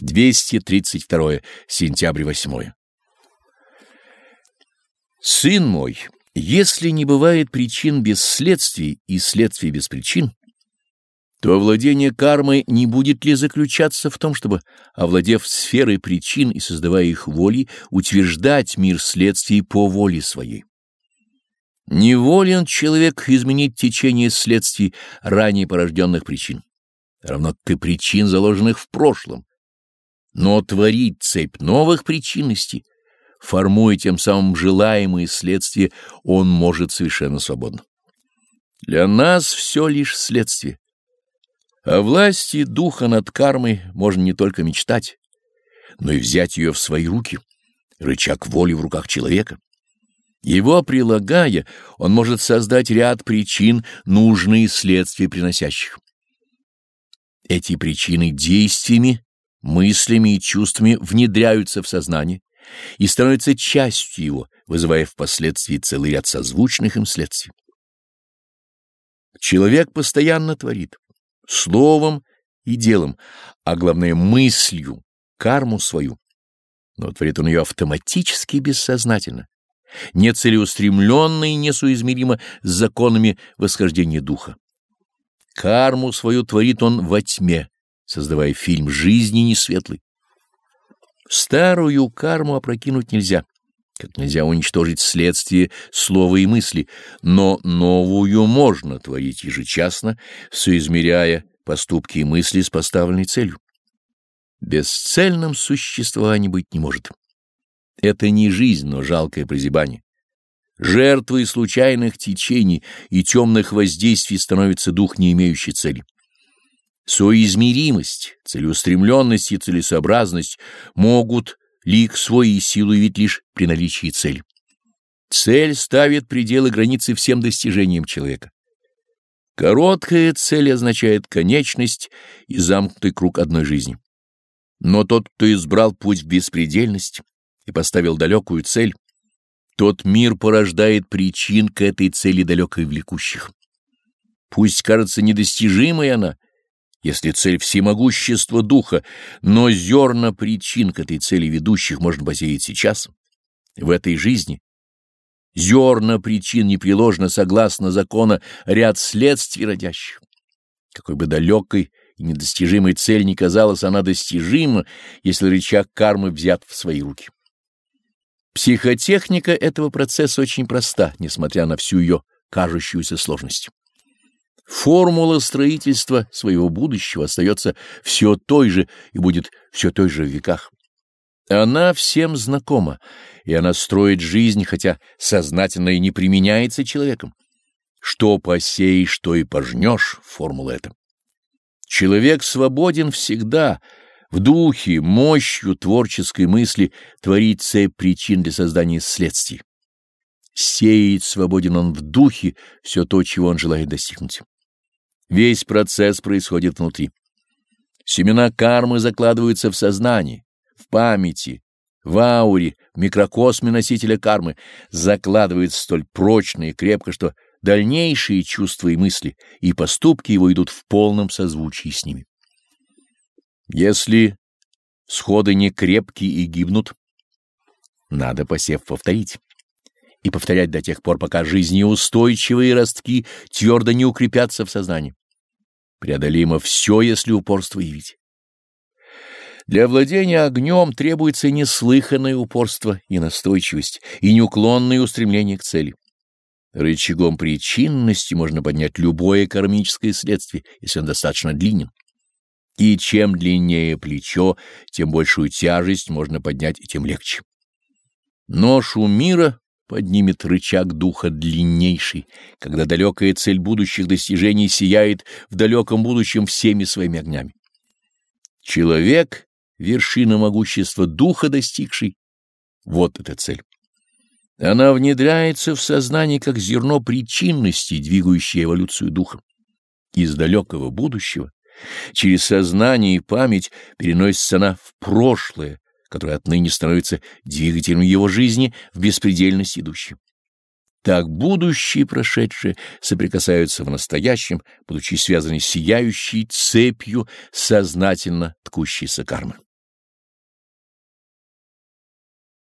232 сентябрь 8. Сын мой, если не бывает причин без следствий и следствий без причин, то овладение кармой не будет ли заключаться в том, чтобы, овладев сферой причин и создавая их волей, утверждать мир следствий по воле своей? Не волен человек изменить течение следствий ранее порожденных причин, равно как и причин, заложенных в прошлом, но творить цепь новых причинностей, формуя тем самым желаемые следствия, он может совершенно свободно. Для нас все лишь следствие. О власти духа над кармой можно не только мечтать, но и взять ее в свои руки, рычаг воли в руках человека. Его прилагая, он может создать ряд причин, нужные следствия приносящих. Эти причины действиями мыслями и чувствами внедряются в сознание и становятся частью его, вызывая впоследствии целый ряд созвучных им следствий. Человек постоянно творит, словом и делом, а главное мыслью, карму свою, но творит он ее автоматически и бессознательно, нецелеустремленно и несуизмеримо с законами восхождения духа. Карму свою творит он во тьме, создавая фильм жизни несветлый. Старую карму опрокинуть нельзя, как нельзя уничтожить следствие слова и мысли, но новую можно творить ежечасно, соизмеряя поступки и мысли с поставленной целью. Бесцельным существование быть не может. Это не жизнь, но жалкое прозябание. Жертвой случайных течений и темных воздействий становится дух, не имеющий цели. Соизмеримость, целеустремленность и целесообразность могут лик свой и силу явить лишь при наличии цели. Цель ставит пределы границы всем достижениям человека. Короткая цель означает конечность и замкнутый круг одной жизни. Но тот, кто избрал путь в беспредельность и поставил далекую цель, тот мир порождает причин к этой цели далекой влекущих. Пусть кажется недостижимой она — если цель всемогущество духа, но зерна причин к этой цели ведущих можно посеять сейчас, в этой жизни. Зерна причин непреложно согласно закона ряд следствий родящих. Какой бы далекой и недостижимой цель ни казалась, она достижима, если рычаг кармы взят в свои руки. Психотехника этого процесса очень проста, несмотря на всю ее кажущуюся сложность. Формула строительства своего будущего остается все той же и будет все той же в веках. Она всем знакома, и она строит жизнь, хотя сознательно и не применяется человеком. Что посеешь, что и пожнешь, формула эта. Человек свободен всегда, в духе, мощью творческой мысли творить цепь причин для создания следствий. Сеять свободен он в духе все то, чего он желает достигнуть. Весь процесс происходит внутри. Семена кармы закладываются в сознании, в памяти, в ауре, в микрокосме носителя кармы, закладываются столь прочно и крепко, что дальнейшие чувства и мысли и поступки его идут в полном созвучии с ними. Если сходы не крепкие и гибнут, надо посев повторить и повторять до тех пор, пока жизнеустойчивые ростки твердо не укрепятся в сознании. Преодолимо все, если упорство явить. Для владения огнем требуется неслыханное упорство и настойчивость, и неуклонное устремление к цели. Рычагом причинности можно поднять любое кармическое следствие, если он достаточно длинен. И чем длиннее плечо, тем большую тяжесть можно поднять и тем легче. Ношу мира поднимет рычаг духа длиннейший, когда далекая цель будущих достижений сияет в далеком будущем всеми своими огнями. Человек — вершина могущества духа достигший. Вот эта цель. Она внедряется в сознание как зерно причинности, двигающее эволюцию духа. Из далекого будущего через сознание и память переносится она в прошлое, который отныне становится двигателем его жизни в беспредельность идущей. Так будущее и прошедшее соприкасаются в настоящем, будучи связаны сияющей цепью сознательно ткущейся кармы.